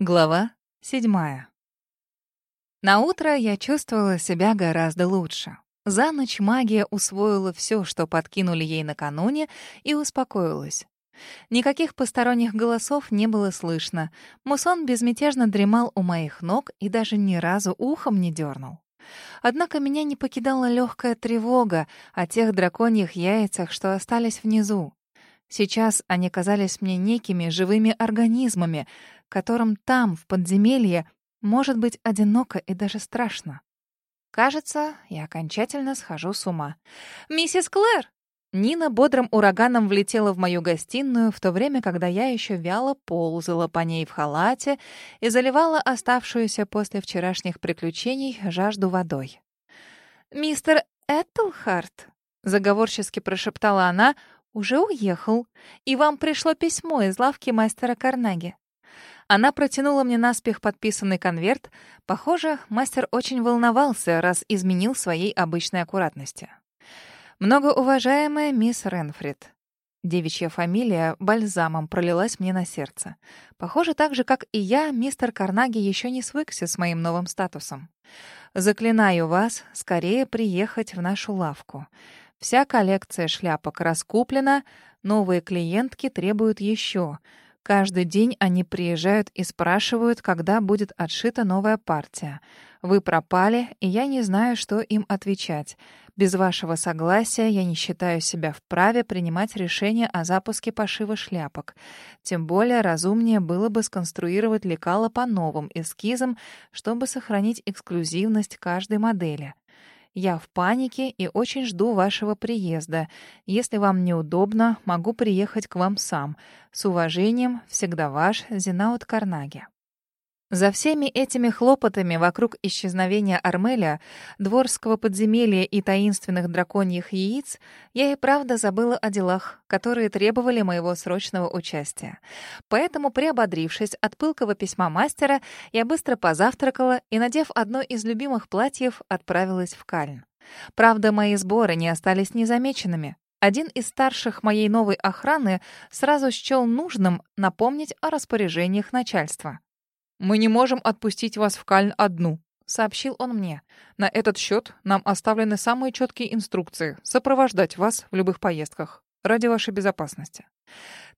Глава седьмая. На утро я чувствовала себя гораздо лучше. За ночь магия усвоила все, что подкинули ей накануне, и успокоилась. Никаких посторонних голосов не было слышно. Мусон безмятежно дремал у моих ног и даже ни разу ухом не дернул. Однако меня не покидала легкая тревога о тех драконьих яйцах, что остались внизу. Сейчас они казались мне некими живыми организмами, которым там, в подземелье, может быть одиноко и даже страшно. Кажется, я окончательно схожу с ума. «Миссис Клэр!» Нина бодрым ураганом влетела в мою гостиную, в то время, когда я еще вяло ползала по ней в халате и заливала оставшуюся после вчерашних приключений жажду водой. «Мистер Эттлхарт», — заговорчески прошептала она, — «уже уехал, и вам пришло письмо из лавки мастера Карнаги. Она протянула мне наспех подписанный конверт. Похоже, мастер очень волновался, раз изменил своей обычной аккуратности. «Многоуважаемая мисс Ренфрид». Девичья фамилия бальзамом пролилась мне на сердце. Похоже, так же, как и я, мистер Карнаги еще не свыкся с моим новым статусом. «Заклинаю вас скорее приехать в нашу лавку. Вся коллекция шляпок раскуплена, новые клиентки требуют еще». Каждый день они приезжают и спрашивают, когда будет отшита новая партия. Вы пропали, и я не знаю, что им отвечать. Без вашего согласия я не считаю себя вправе принимать решение о запуске пошива шляпок. Тем более разумнее было бы сконструировать лекала по новым эскизам, чтобы сохранить эксклюзивность каждой модели. Я в панике и очень жду вашего приезда. Если вам неудобно, могу приехать к вам сам. С уважением, всегда ваш Зинаут Карнаги. За всеми этими хлопотами вокруг исчезновения Армеля, дворского подземелья и таинственных драконьих яиц я и правда забыла о делах, которые требовали моего срочного участия. Поэтому, приободрившись от пылкого письма мастера, я быстро позавтракала и, надев одно из любимых платьев, отправилась в Кальн. Правда, мои сборы не остались незамеченными. Один из старших моей новой охраны сразу счел нужным напомнить о распоряжениях начальства. «Мы не можем отпустить вас в Кальн одну», — сообщил он мне. «На этот счет нам оставлены самые четкие инструкции сопровождать вас в любых поездках ради вашей безопасности.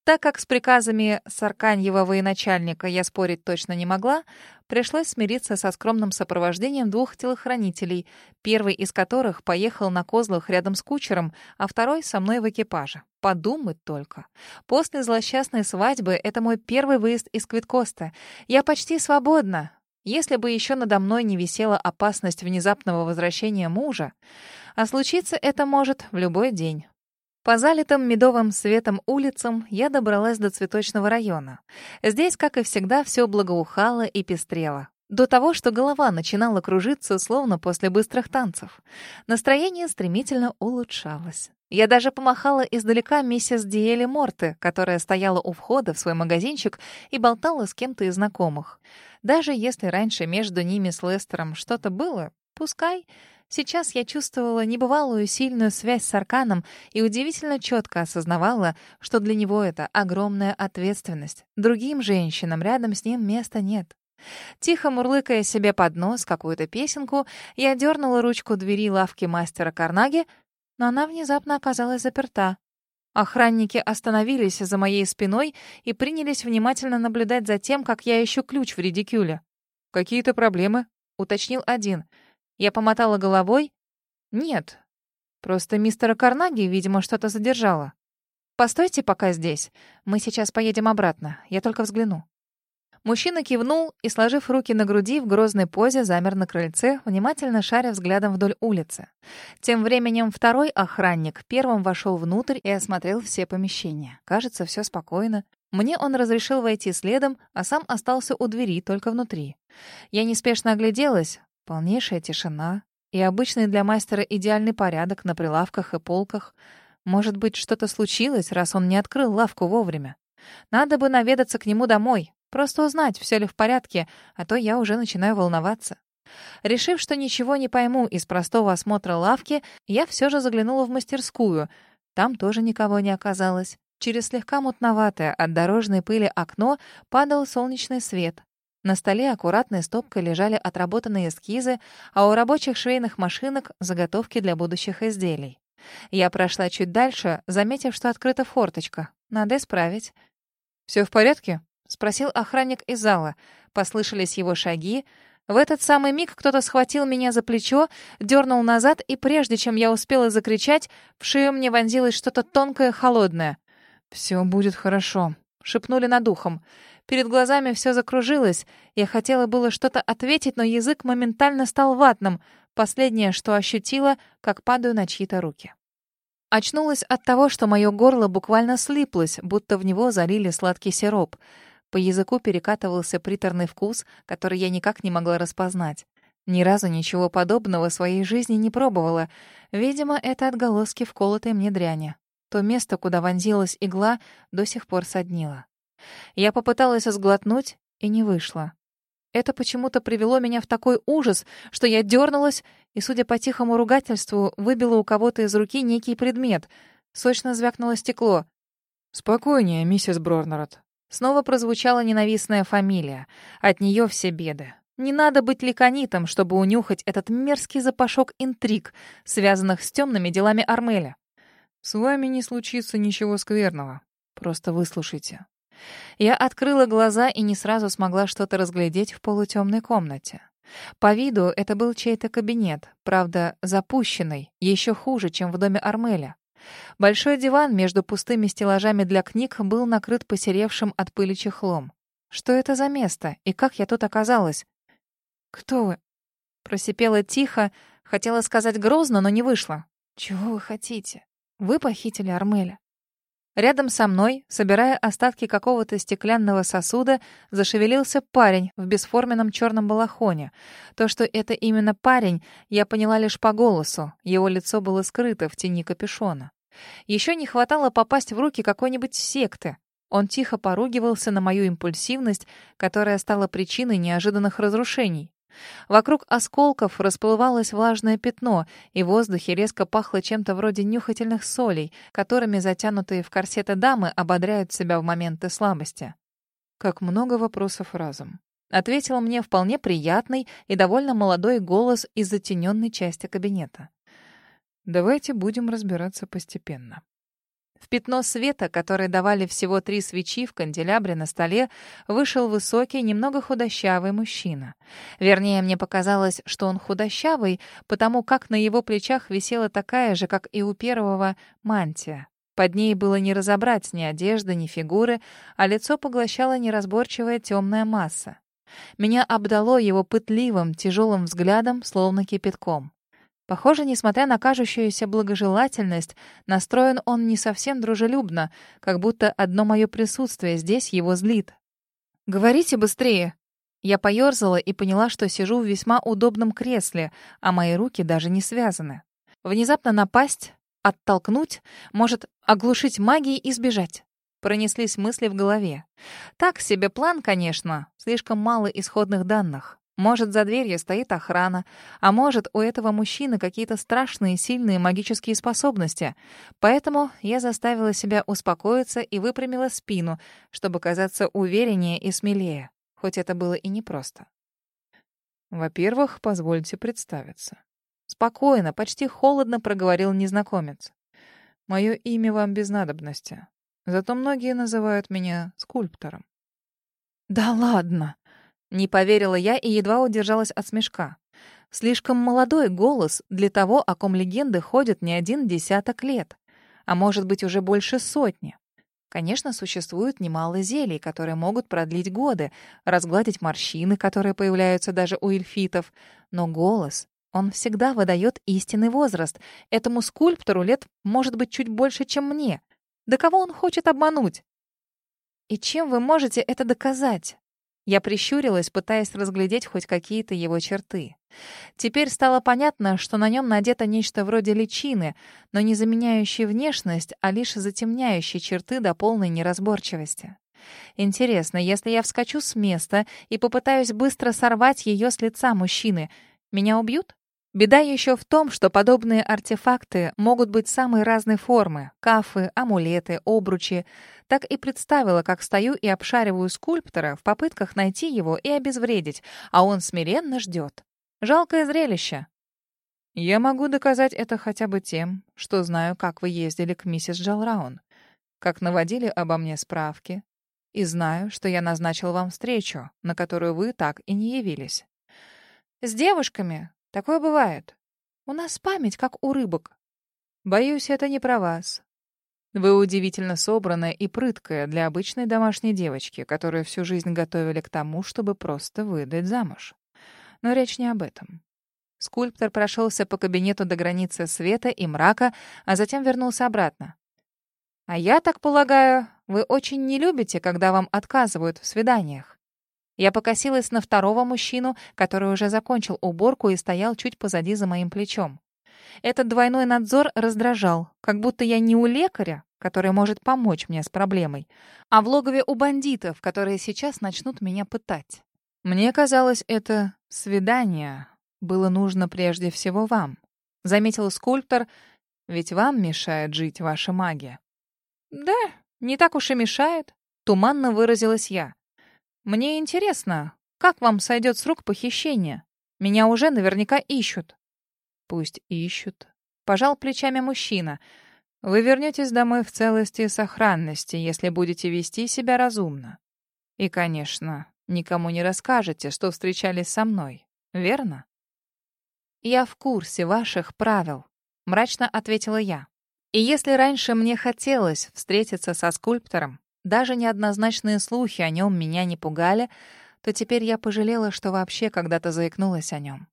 Так как с приказами Сарканьева военачальника я спорить точно не могла, пришлось смириться со скромным сопровождением двух телохранителей, первый из которых поехал на козлах рядом с кучером, а второй со мной в экипаже. Подумать только. После злосчастной свадьбы это мой первый выезд из Квиткоста. Я почти свободна. Если бы еще надо мной не висела опасность внезапного возвращения мужа, а случиться это может в любой день. По залитым медовым светом улицам я добралась до цветочного района. Здесь, как и всегда, все благоухало и пестрело. До того, что голова начинала кружиться, словно после быстрых танцев. Настроение стремительно улучшалось. Я даже помахала издалека миссис Диэли Морте, которая стояла у входа в свой магазинчик и болтала с кем-то из знакомых. Даже если раньше между ними с Лестером что-то было, пускай... Сейчас я чувствовала небывалую сильную связь с Арканом и удивительно четко осознавала, что для него это огромная ответственность. Другим женщинам рядом с ним места нет. Тихо мурлыкая себе под нос какую-то песенку, я дернула ручку двери лавки мастера Карнаги, но она внезапно оказалась заперта. Охранники остановились за моей спиной и принялись внимательно наблюдать за тем, как я ищу ключ в редикюле. «Какие-то проблемы?» — уточнил один — я помотала головой. «Нет. Просто мистера Карнаги, видимо, что-то задержало. Постойте пока здесь. Мы сейчас поедем обратно. Я только взгляну». Мужчина кивнул и, сложив руки на груди, в грозной позе замер на крыльце, внимательно шаря взглядом вдоль улицы. Тем временем второй охранник первым вошел внутрь и осмотрел все помещения. Кажется, все спокойно. Мне он разрешил войти следом, а сам остался у двери, только внутри. Я неспешно огляделась. Полнейшая тишина и обычный для мастера идеальный порядок на прилавках и полках. Может быть, что-то случилось, раз он не открыл лавку вовремя. Надо бы наведаться к нему домой, просто узнать, все ли в порядке, а то я уже начинаю волноваться. Решив, что ничего не пойму из простого осмотра лавки, я все же заглянула в мастерскую. Там тоже никого не оказалось. Через слегка мутноватое от дорожной пыли окно падал солнечный свет. На столе аккуратной стопкой лежали отработанные эскизы, а у рабочих швейных машинок — заготовки для будущих изделий. Я прошла чуть дальше, заметив, что открыта форточка. Надо исправить. «Все в порядке?» — спросил охранник из зала. Послышались его шаги. В этот самый миг кто-то схватил меня за плечо, дернул назад, и прежде чем я успела закричать, в шею мне вонзилось что-то тонкое, холодное. «Все будет хорошо», — шепнули над ухом. Перед глазами все закружилось. Я хотела было что-то ответить, но язык моментально стал ватным. Последнее, что ощутила, как падаю на чьи-то руки. Очнулась от того, что мое горло буквально слиплось, будто в него залили сладкий сироп. По языку перекатывался приторный вкус, который я никак не могла распознать. Ни разу ничего подобного в своей жизни не пробовала. Видимо, это отголоски вколотой мне дряни. То место, куда вонзилась игла, до сих пор соднило. Я попыталась сглотнуть, и не вышло. Это почему-то привело меня в такой ужас, что я дернулась и, судя по тихому ругательству, выбила у кого-то из руки некий предмет. Сочно звякнуло стекло. «Спокойнее, миссис Брорнерот». Снова прозвучала ненавистная фамилия. От нее все беды. Не надо быть ликонитом, чтобы унюхать этот мерзкий запашок интриг, связанных с темными делами Армеля. «С вами не случится ничего скверного. Просто выслушайте. Я открыла глаза и не сразу смогла что-то разглядеть в полутемной комнате. По виду это был чей-то кабинет, правда, запущенный, еще хуже, чем в доме Армеля. Большой диван между пустыми стеллажами для книг был накрыт посеревшим от пыли чехлом. Что это за место и как я тут оказалась? «Кто вы?» Просипела тихо, хотела сказать грозно, но не вышло. «Чего вы хотите? Вы похитили Армеля?» Рядом со мной, собирая остатки какого-то стеклянного сосуда, зашевелился парень в бесформенном черном балахоне. То, что это именно парень, я поняла лишь по голосу. Его лицо было скрыто в тени капюшона. Еще не хватало попасть в руки какой-нибудь секты. Он тихо поругивался на мою импульсивность, которая стала причиной неожиданных разрушений. Вокруг осколков расплывалось влажное пятно, и в воздухе резко пахло чем-то вроде нюхательных солей, которыми затянутые в корсеты дамы ободряют себя в моменты слабости. Как много вопросов разом. Ответил мне вполне приятный и довольно молодой голос из затененной части кабинета. Давайте будем разбираться постепенно. В пятно света, которое давали всего три свечи в канделябре на столе, вышел высокий, немного худощавый мужчина. Вернее, мне показалось, что он худощавый, потому как на его плечах висела такая же, как и у первого, мантия. Под ней было не разобрать ни одежды, ни фигуры, а лицо поглощала неразборчивая темная масса. Меня обдало его пытливым, тяжелым взглядом, словно кипятком. Похоже, несмотря на кажущуюся благожелательность, настроен он не совсем дружелюбно, как будто одно мое присутствие здесь его злит. «Говорите быстрее!» Я поёрзала и поняла, что сижу в весьма удобном кресле, а мои руки даже не связаны. Внезапно напасть, оттолкнуть, может, оглушить магией и сбежать. Пронеслись мысли в голове. Так себе план, конечно, слишком мало исходных данных. Может, за дверью стоит охрана, а может, у этого мужчины какие-то страшные сильные магические способности. Поэтому я заставила себя успокоиться и выпрямила спину, чтобы казаться увереннее и смелее, хоть это было и непросто. Во-первых, позвольте представиться. Спокойно, почти холодно проговорил незнакомец. Мое имя вам без надобности. Зато многие называют меня скульптором. «Да ладно!» Не поверила я и едва удержалась от смешка. Слишком молодой голос для того, о ком легенды ходят не один десяток лет, а может быть уже больше сотни. Конечно, существует немало зелий, которые могут продлить годы, разгладить морщины, которые появляются даже у эльфитов, но голос, он всегда выдает истинный возраст. Этому скульптору лет может быть чуть больше, чем мне. Да кого он хочет обмануть? И чем вы можете это доказать? Я прищурилась, пытаясь разглядеть хоть какие-то его черты. Теперь стало понятно, что на нем надето нечто вроде личины, но не заменяющей внешность, а лишь затемняющей черты до полной неразборчивости. Интересно, если я вскочу с места и попытаюсь быстро сорвать ее с лица мужчины, меня убьют? Беда еще в том, что подобные артефакты могут быть самой разной формы — кафы, амулеты, обручи. Так и представила, как стою и обшариваю скульптора в попытках найти его и обезвредить, а он смиренно ждет. Жалкое зрелище. Я могу доказать это хотя бы тем, что знаю, как вы ездили к миссис Джалраун, как наводили обо мне справки, и знаю, что я назначил вам встречу, на которую вы так и не явились. С девушками Такое бывает. У нас память, как у рыбок. Боюсь, это не про вас. Вы удивительно собранная и прыткая для обычной домашней девочки, которую всю жизнь готовили к тому, чтобы просто выдать замуж. Но речь не об этом. Скульптор прошелся по кабинету до границы света и мрака, а затем вернулся обратно. «А я так полагаю, вы очень не любите, когда вам отказывают в свиданиях?» Я покосилась на второго мужчину, который уже закончил уборку и стоял чуть позади за моим плечом. Этот двойной надзор раздражал, как будто я не у лекаря, который может помочь мне с проблемой, а в логове у бандитов, которые сейчас начнут меня пытать. Мне казалось, это свидание было нужно прежде всего вам, заметил скульптор, ведь вам мешает жить ваша магия. Да, не так уж и мешает, туманно выразилась я. Мне интересно, как вам сойдет с рук похищение? Меня уже наверняка ищут. Пусть ищут. Пожал плечами мужчина. Вы вернетесь домой в целости и сохранности, если будете вести себя разумно. И, конечно, никому не расскажете, что встречались со мной. Верно? Я в курсе ваших правил, мрачно ответила я. И если раньше мне хотелось встретиться со скульптором, даже неоднозначные слухи о нем меня не пугали, то теперь я пожалела, что вообще когда-то заикнулась о нем.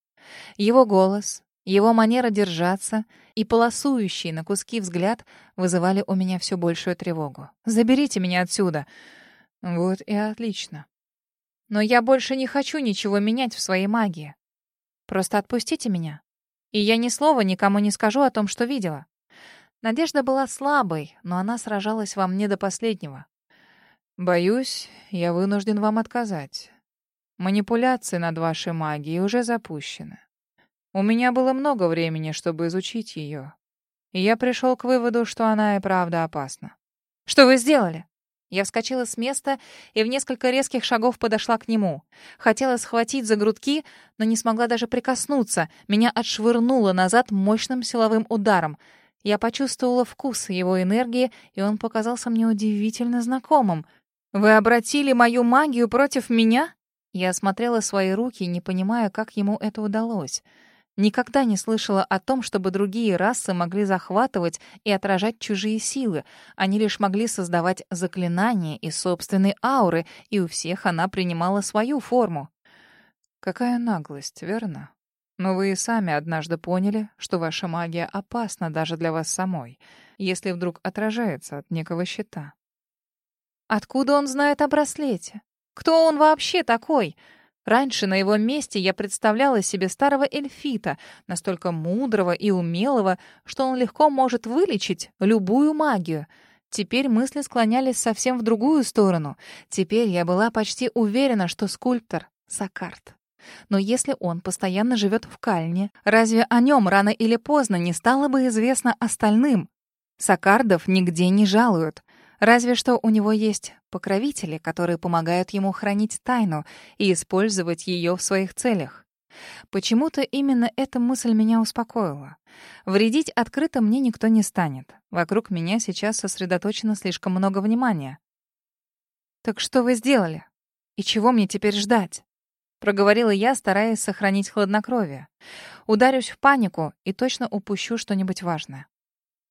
Его голос, его манера держаться и полосующий на куски взгляд вызывали у меня все большую тревогу. «Заберите меня отсюда!» Вот и отлично. Но я больше не хочу ничего менять в своей магии. Просто отпустите меня. И я ни слова никому не скажу о том, что видела. Надежда была слабой, но она сражалась во мне до последнего. Боюсь, я вынужден вам отказать. Манипуляции над вашей магией уже запущены. У меня было много времени, чтобы изучить ее. И я пришел к выводу, что она и правда опасна. Что вы сделали? Я вскочила с места и в несколько резких шагов подошла к нему. Хотела схватить за грудки, но не смогла даже прикоснуться. Меня отшвырнуло назад мощным силовым ударом. Я почувствовала вкус его энергии, и он показался мне удивительно знакомым — «Вы обратили мою магию против меня?» Я осмотрела свои руки, не понимая, как ему это удалось. Никогда не слышала о том, чтобы другие расы могли захватывать и отражать чужие силы. Они лишь могли создавать заклинания и собственные ауры, и у всех она принимала свою форму. Какая наглость, верно? Но вы и сами однажды поняли, что ваша магия опасна даже для вас самой, если вдруг отражается от некого щита. Откуда он знает о браслете? Кто он вообще такой? Раньше на его месте я представляла себе старого эльфита, настолько мудрого и умелого, что он легко может вылечить любую магию. Теперь мысли склонялись совсем в другую сторону. Теперь я была почти уверена, что скульптор — Сакарт. Но если он постоянно живет в Кальне, разве о нем рано или поздно не стало бы известно остальным? Сакардов нигде не жалуют. Разве что у него есть покровители, которые помогают ему хранить тайну и использовать ее в своих целях. Почему-то именно эта мысль меня успокоила. Вредить открыто мне никто не станет. Вокруг меня сейчас сосредоточено слишком много внимания. «Так что вы сделали? И чего мне теперь ждать?» Проговорила я, стараясь сохранить хладнокровие. Ударюсь в панику и точно упущу что-нибудь важное.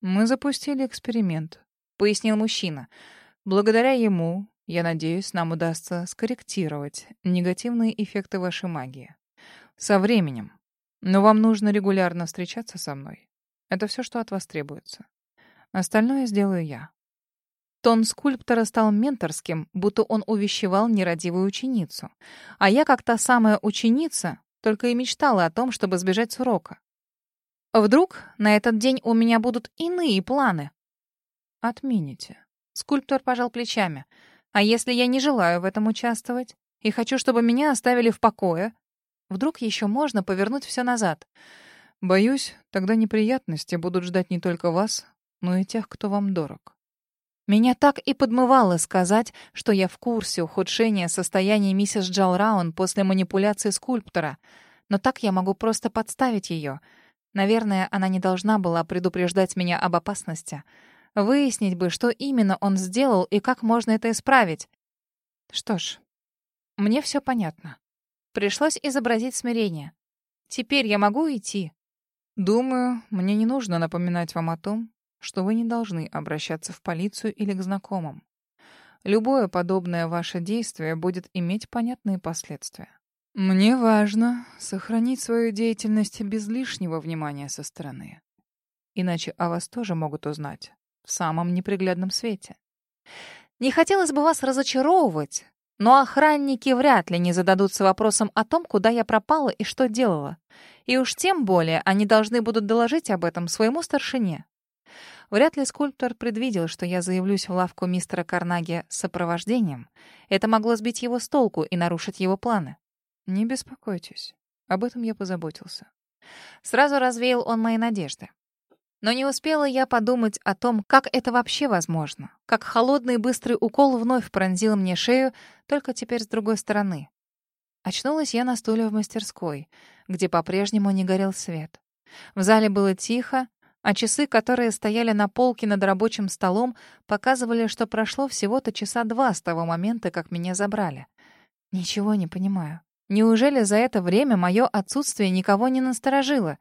Мы запустили эксперимент. — пояснил мужчина. «Благодаря ему, я надеюсь, нам удастся скорректировать негативные эффекты вашей магии. Со временем. Но вам нужно регулярно встречаться со мной. Это все, что от вас требуется. Остальное сделаю я». Тон скульптора стал менторским, будто он увещевал нерадивую ученицу. А я, как та самая ученица, только и мечтала о том, чтобы сбежать с урока. Вдруг на этот день у меня будут иные планы, Отмените. Скульптор пожал плечами. А если я не желаю в этом участвовать и хочу, чтобы меня оставили в покое? Вдруг еще можно повернуть все назад? Боюсь, тогда неприятности будут ждать не только вас, но и тех, кто вам дорог. Меня так и подмывало сказать, что я в курсе ухудшения состояния миссис Джалраун после манипуляции скульптора, но так я могу просто подставить ее. Наверное, она не должна была предупреждать меня об опасности. Выяснить бы, что именно он сделал и как можно это исправить. Что ж, мне все понятно. Пришлось изобразить смирение. Теперь я могу идти. Думаю, мне не нужно напоминать вам о том, что вы не должны обращаться в полицию или к знакомым. Любое подобное ваше действие будет иметь понятные последствия. Мне важно сохранить свою деятельность без лишнего внимания со стороны. Иначе о вас тоже могут узнать в самом неприглядном свете. Не хотелось бы вас разочаровывать, но охранники вряд ли не зададутся вопросом о том, куда я пропала и что делала. И уж тем более они должны будут доложить об этом своему старшине. Вряд ли скульптор предвидел, что я заявлюсь в лавку мистера Карнаги с сопровождением. Это могло сбить его с толку и нарушить его планы. Не беспокойтесь. Об этом я позаботился. Сразу развеял он мои надежды. Но не успела я подумать о том, как это вообще возможно. Как холодный быстрый укол вновь пронзил мне шею, только теперь с другой стороны. Очнулась я на стуле в мастерской, где по-прежнему не горел свет. В зале было тихо, а часы, которые стояли на полке над рабочим столом, показывали, что прошло всего-то часа два с того момента, как меня забрали. Ничего не понимаю. Неужели за это время мое отсутствие никого не насторожило?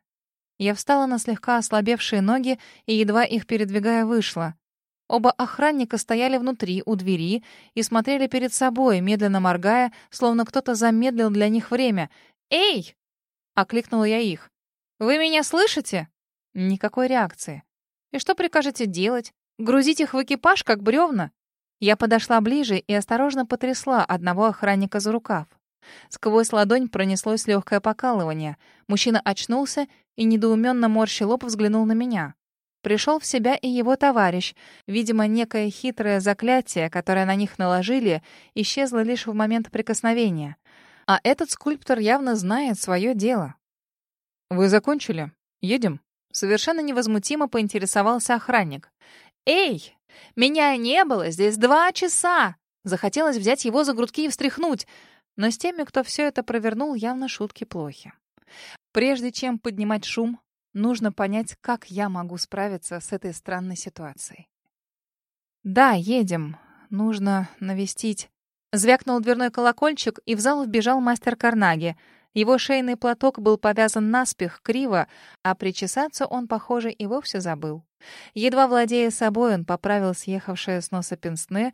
Я встала на слегка ослабевшие ноги и, едва их передвигая, вышла. Оба охранника стояли внутри, у двери, и смотрели перед собой, медленно моргая, словно кто-то замедлил для них время. «Эй!» — окликнула я их. «Вы меня слышите?» Никакой реакции. «И что прикажете делать? Грузить их в экипаж, как бревна?» Я подошла ближе и осторожно потрясла одного охранника за рукав. Сквозь ладонь пронеслось легкое покалывание. Мужчина очнулся и, недоуменно морщи лоб, взглянул на меня. Пришел в себя и его товарищ. Видимо, некое хитрое заклятие, которое на них наложили, исчезло лишь в момент прикосновения. А этот скульптор явно знает свое дело. «Вы закончили? Едем?» Совершенно невозмутимо поинтересовался охранник. «Эй! Меня не было здесь два часа!» Захотелось взять его за грудки и встряхнуть. Но с теми, кто все это провернул, явно шутки плохи. Прежде чем поднимать шум, нужно понять, как я могу справиться с этой странной ситуацией. «Да, едем. Нужно навестить...» Звякнул дверной колокольчик, и в зал вбежал мастер Карнаги. Его шейный платок был повязан наспех, криво, а причесаться он, похоже, и вовсе забыл. Едва владея собой, он поправил съехавшее с носа пенсне.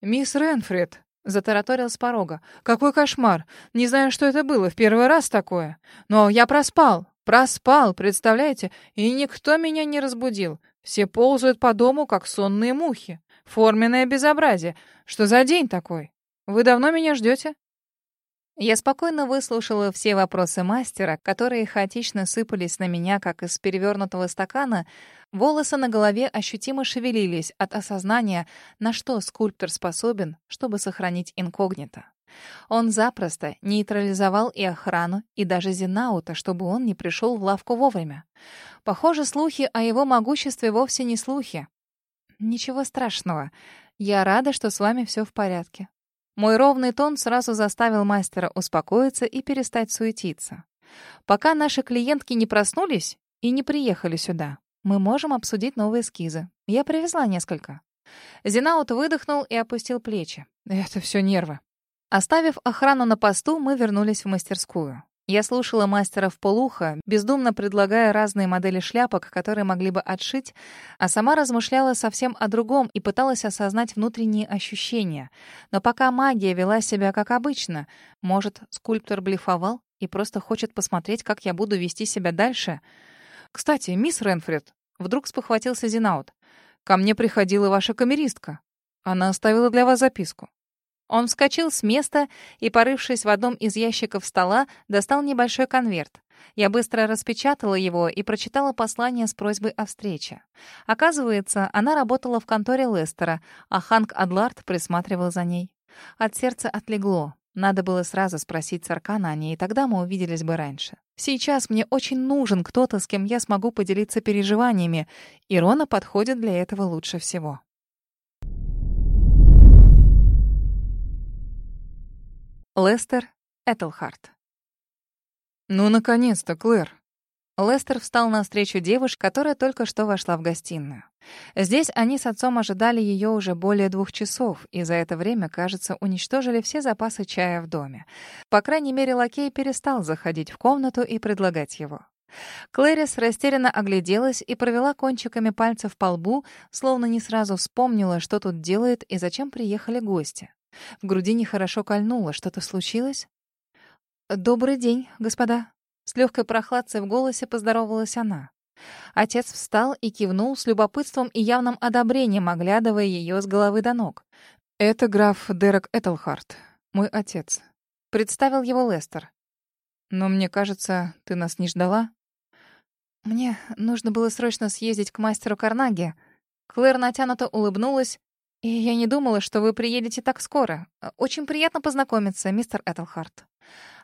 «Мисс Ренфред!» — затараторил с порога. «Какой кошмар! Не знаю, что это было, в первый раз такое. Но я проспал, проспал, представляете? И никто меня не разбудил. Все ползают по дому, как сонные мухи. Форменное безобразие. Что за день такой? Вы давно меня ждете?» Я спокойно выслушала все вопросы мастера, которые хаотично сыпались на меня, как из перевернутого стакана. Волосы на голове ощутимо шевелились от осознания, на что скульптор способен, чтобы сохранить инкогнито. Он запросто нейтрализовал и охрану, и даже Зинаута, чтобы он не пришел в лавку вовремя. Похоже, слухи о его могуществе вовсе не слухи. Ничего страшного. Я рада, что с вами все в порядке. Мой ровный тон сразу заставил мастера успокоиться и перестать суетиться. Пока наши клиентки не проснулись и не приехали сюда, мы можем обсудить новые эскизы. Я привезла несколько. Зинаут выдохнул и опустил плечи. Это все нервы. Оставив охрану на посту, мы вернулись в мастерскую. Я слушала мастера в полухо, бездумно предлагая разные модели шляпок, которые могли бы отшить, а сама размышляла совсем о другом и пыталась осознать внутренние ощущения. Но пока магия вела себя как обычно, может, скульптор блефовал и просто хочет посмотреть, как я буду вести себя дальше? «Кстати, мисс Ренфред», — вдруг спохватился Зинаут, — «ко мне приходила ваша камеристка. Она оставила для вас записку. Он вскочил с места и, порывшись в одном из ящиков стола, достал небольшой конверт. Я быстро распечатала его и прочитала послание с просьбой о встрече. Оказывается, она работала в конторе Лестера, а Ханк Адлард присматривал за ней. От сердца отлегло. Надо было сразу спросить Царкана о ней, и тогда мы увиделись бы раньше. Сейчас мне очень нужен кто-то, с кем я смогу поделиться переживаниями, и Рона подходит для этого лучше всего. Лестер Этельхарт «Ну, наконец-то, Клэр!» Лестер встал навстречу девушке, которая только что вошла в гостиную. Здесь они с отцом ожидали ее уже более двух часов, и за это время, кажется, уничтожили все запасы чая в доме. По крайней мере, лакей перестал заходить в комнату и предлагать его. Клэрис растерянно огляделась и провела кончиками пальцев по лбу, словно не сразу вспомнила, что тут делает и зачем приехали гости. В груди нехорошо кольнуло. Что-то случилось? «Добрый день, господа», с легкой прохладцей в голосе поздоровалась она. Отец встал и кивнул с любопытством и явным одобрением, оглядывая ее с головы до ног. «Это граф Дерек Этельхарт, мой отец», — представил его Лестер. «Но мне кажется, ты нас не ждала?» «Мне нужно было срочно съездить к мастеру Карнаги». Клэр натянуто улыбнулась. «И я не думала, что вы приедете так скоро. Очень приятно познакомиться, мистер Этельхарт».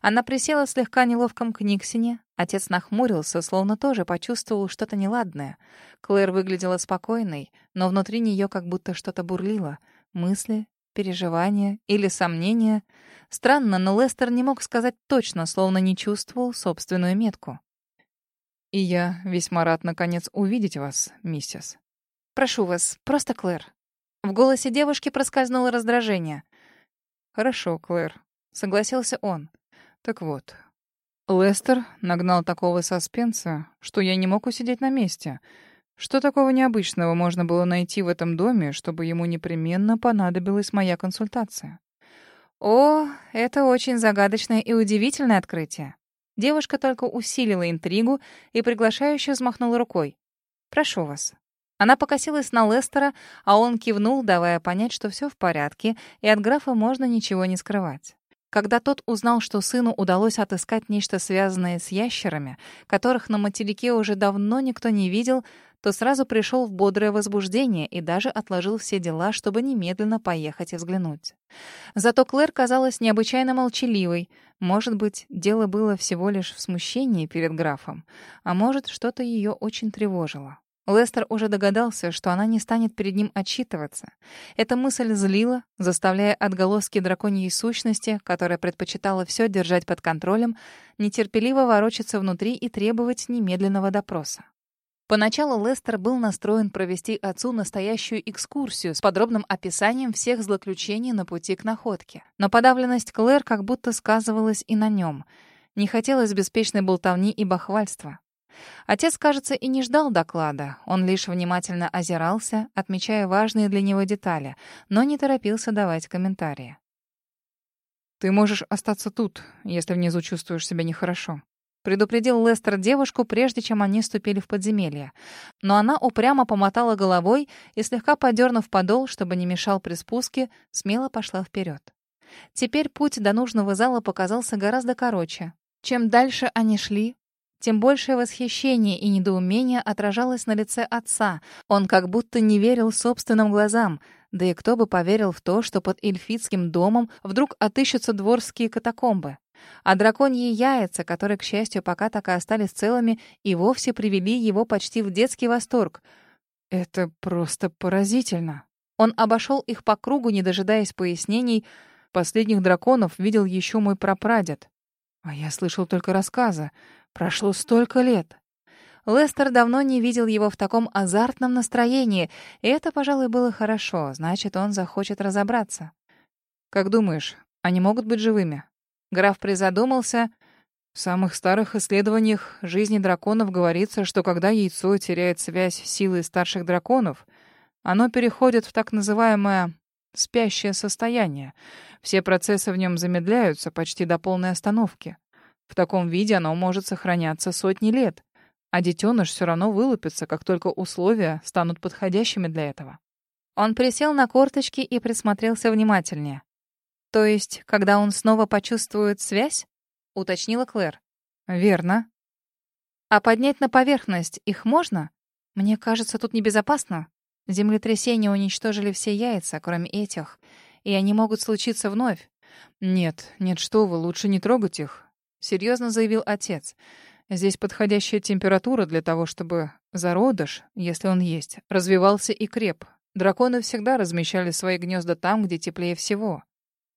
Она присела слегка неловком к Никсине. Отец нахмурился, словно тоже почувствовал что-то неладное. Клэр выглядела спокойной, но внутри нее как будто что-то бурлило. Мысли, переживания или сомнения. Странно, но Лестер не мог сказать точно, словно не чувствовал собственную метку. «И я весьма рад, наконец, увидеть вас, миссис». «Прошу вас, просто Клэр». В голосе девушки проскользнуло раздражение. «Хорошо, Клэр», — согласился он. Так вот, Лестер нагнал такого саспенса, что я не мог усидеть на месте. Что такого необычного можно было найти в этом доме, чтобы ему непременно понадобилась моя консультация? О, это очень загадочное и удивительное открытие. Девушка только усилила интригу и приглашающе взмахнула рукой. «Прошу вас». Она покосилась на Лестера, а он кивнул, давая понять, что все в порядке, и от графа можно ничего не скрывать. Когда тот узнал, что сыну удалось отыскать нечто связанное с ящерами, которых на материке уже давно никто не видел, то сразу пришел в бодрое возбуждение и даже отложил все дела, чтобы немедленно поехать и взглянуть. Зато Клэр казалась необычайно молчаливой. Может быть, дело было всего лишь в смущении перед графом, а может, что-то ее очень тревожило. Лестер уже догадался, что она не станет перед ним отчитываться. Эта мысль злила, заставляя отголоски драконьей сущности, которая предпочитала все держать под контролем, нетерпеливо ворочаться внутри и требовать немедленного допроса. Поначалу Лестер был настроен провести отцу настоящую экскурсию с подробным описанием всех злоключений на пути к находке. Но подавленность Клэр как будто сказывалась и на нем. Не хотелось беспечной болтовни и бахвальства. Отец, кажется, и не ждал доклада. Он лишь внимательно озирался, отмечая важные для него детали, но не торопился давать комментарии. «Ты можешь остаться тут, если внизу чувствуешь себя нехорошо», предупредил Лестер девушку, прежде чем они ступили в подземелье. Но она упрямо помотала головой и, слегка подернув подол, чтобы не мешал при спуске, смело пошла вперед. Теперь путь до нужного зала показался гораздо короче. Чем дальше они шли, тем большее восхищение и недоумение отражалось на лице отца. Он как будто не верил собственным глазам. Да и кто бы поверил в то, что под эльфитским домом вдруг отыщутся дворские катакомбы. А драконьи яйца, которые, к счастью, пока так и остались целыми, и вовсе привели его почти в детский восторг. «Это просто поразительно!» Он обошел их по кругу, не дожидаясь пояснений. Последних драконов видел еще мой прапрадед. А я слышал только рассказы. Прошло столько лет. Лестер давно не видел его в таком азартном настроении, и это, пожалуй, было хорошо, значит, он захочет разобраться. «Как думаешь, они могут быть живыми?» Граф призадумался. В самых старых исследованиях жизни драконов говорится, что когда яйцо теряет связь с силой старших драконов, оно переходит в так называемое спящее состояние. Все процессы в нем замедляются почти до полной остановки. В таком виде оно может сохраняться сотни лет, а детеныш все равно вылупится, как только условия станут подходящими для этого. Он присел на корточки и присмотрелся внимательнее. «То есть, когда он снова почувствует связь?» — уточнила Клэр. «Верно». «А поднять на поверхность их можно? Мне кажется, тут небезопасно. Землетрясения уничтожили все яйца, кроме этих, и они могут случиться вновь. «Нет, нет, что вы, лучше не трогать их», — серьезно заявил отец. «Здесь подходящая температура для того, чтобы зародыш, если он есть, развивался и креп. Драконы всегда размещали свои гнезда там, где теплее всего.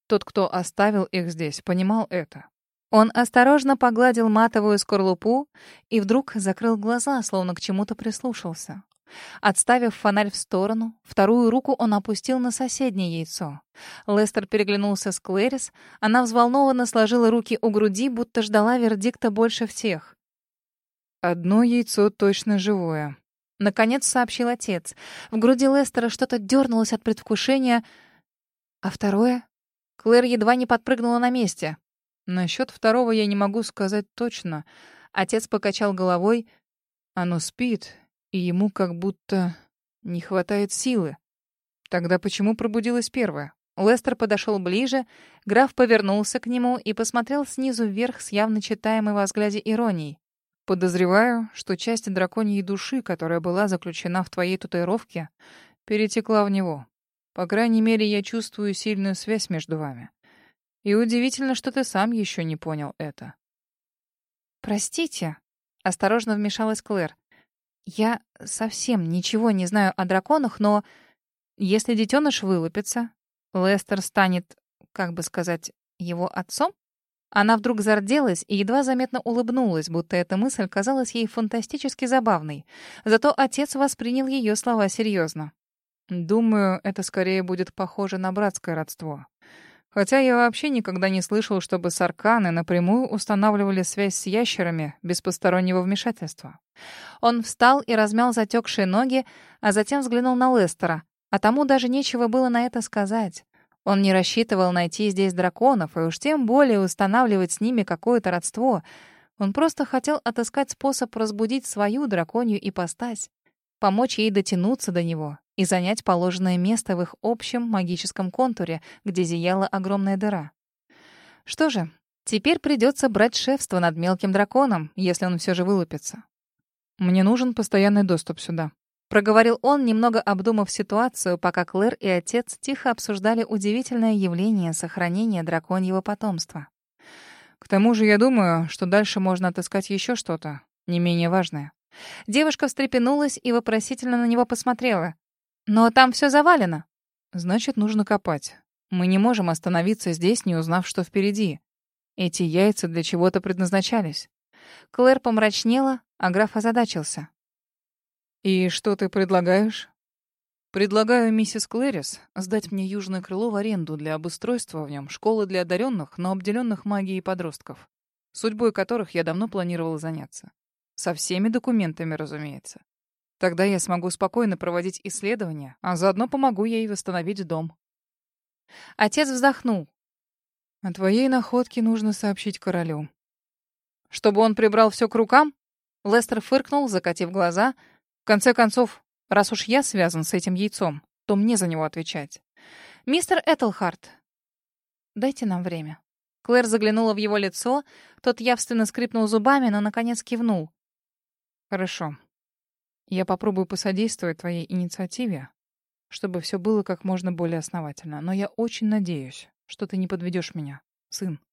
Тот, кто оставил их здесь, понимал это. Он осторожно погладил матовую скорлупу и вдруг закрыл глаза, словно к чему-то прислушался. Отставив фонарь в сторону, вторую руку он опустил на соседнее яйцо. Лестер переглянулся с Клэрис. Она взволнованно сложила руки у груди, будто ждала вердикта больше всех. «Одно яйцо точно живое», — наконец сообщил отец. В груди Лестера что-то дернулось от предвкушения. «А второе?» Клэр едва не подпрыгнула на месте. «Насчет второго я не могу сказать точно». Отец покачал головой. «Оно спит, и ему как будто не хватает силы. Тогда почему пробудилась первая? Лестер подошел ближе, граф повернулся к нему и посмотрел снизу вверх с явно читаемой во взгляде иронией. «Подозреваю, что часть драконьей души, которая была заключена в твоей татуировке, перетекла в него. По крайней мере, я чувствую сильную связь между вами. И удивительно, что ты сам еще не понял это». «Простите», — осторожно вмешалась Клэр. Я совсем ничего не знаю о драконах, но если детеныш вылупится, Лестер станет, как бы сказать, его отцом? Она вдруг зарделась и едва заметно улыбнулась, будто эта мысль казалась ей фантастически забавной. Зато отец воспринял ее слова серьезно. «Думаю, это скорее будет похоже на братское родство. Хотя я вообще никогда не слышал, чтобы сарканы напрямую устанавливали связь с ящерами без постороннего вмешательства. Он встал и размял затекшие ноги, а затем взглянул на Лестера. А тому даже нечего было на это сказать. Он не рассчитывал найти здесь драконов, и уж тем более устанавливать с ними какое-то родство. Он просто хотел отыскать способ разбудить свою драконью ипостась, помочь ей дотянуться до него и занять положенное место в их общем магическом контуре, где зияла огромная дыра. Что же, теперь придется брать шефство над мелким драконом, если он все же вылупится. «Мне нужен постоянный доступ сюда», — проговорил он, немного обдумав ситуацию, пока Клэр и отец тихо обсуждали удивительное явление сохранения драконьего потомства. «К тому же я думаю, что дальше можно отыскать еще что-то, не менее важное». Девушка встрепенулась и вопросительно на него посмотрела. Но там все завалено. Значит, нужно копать. Мы не можем остановиться здесь, не узнав, что впереди. Эти яйца для чего-то предназначались. Клэр помрачнела, а граф озадачился. «И что ты предлагаешь?» «Предлагаю миссис Клэрис сдать мне южное крыло в аренду для обустройства в нем школы для одаренных, но обделенных магией подростков, судьбой которых я давно планировала заняться. Со всеми документами, разумеется. Тогда я смогу спокойно проводить исследования, а заодно помогу ей восстановить дом. Отец вздохнул. О твоей находке нужно сообщить королю. Чтобы он прибрал все к рукам? Лестер фыркнул, закатив глаза. В конце концов, раз уж я связан с этим яйцом, то мне за него отвечать. Мистер Этельхарт, дайте нам время. Клэр заглянула в его лицо. Тот явственно скрипнул зубами, но наконец кивнул. Хорошо. Я попробую посодействовать твоей инициативе, чтобы все было как можно более основательно. Но я очень надеюсь, что ты не подведешь меня, сын.